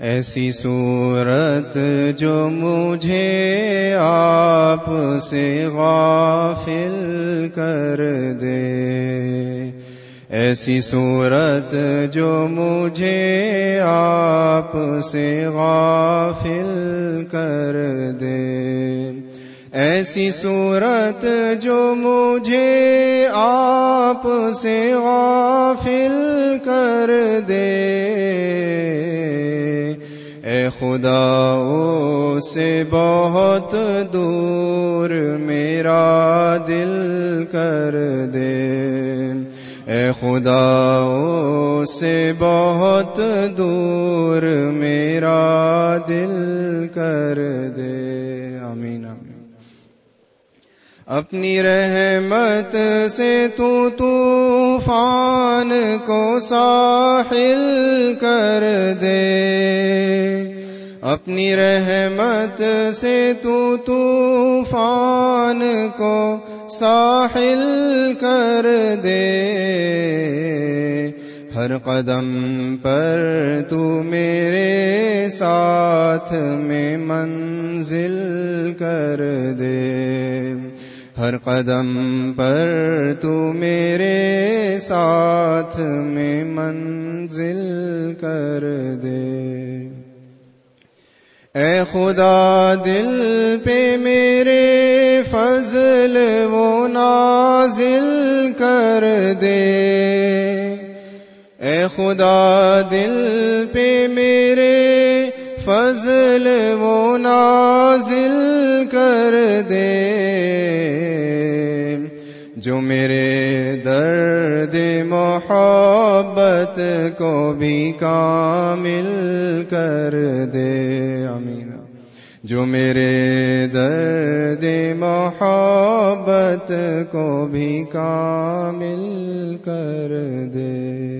ایسی صورت جو مجھے آپ سے غافل کر دے۔ ایسی صورت جو مجھے آپ سے غافل کر دے۔ ایسی صورت جو مجھے آپ سے غافل کر دے۔ خدا سے بہت دور میرا دل کر دے۔ اے خدا سے بہت دور میرا دل کر دے۔ امین اپنی رحمت سے تو طوفان کو ساحل کر دے۔ اپنی رحمت سے تو طوفان کو ساحل کر دے۔ ہر قدم پر تو میرے ساتھ میں منزل کر دے۔ ہر قدم پر تو میرے ساتھ میں منزل کر دے۔ اے خدا، دل پہ میرے فضل وہ نازل کر دے۔ اے خدا، دل پہ میرے فضل وہ نازل کر دے۔ جو میرے درد محبت کو بھی کامل کر دے امین جو میرے درد محبت کو بھی کامل کر دے۔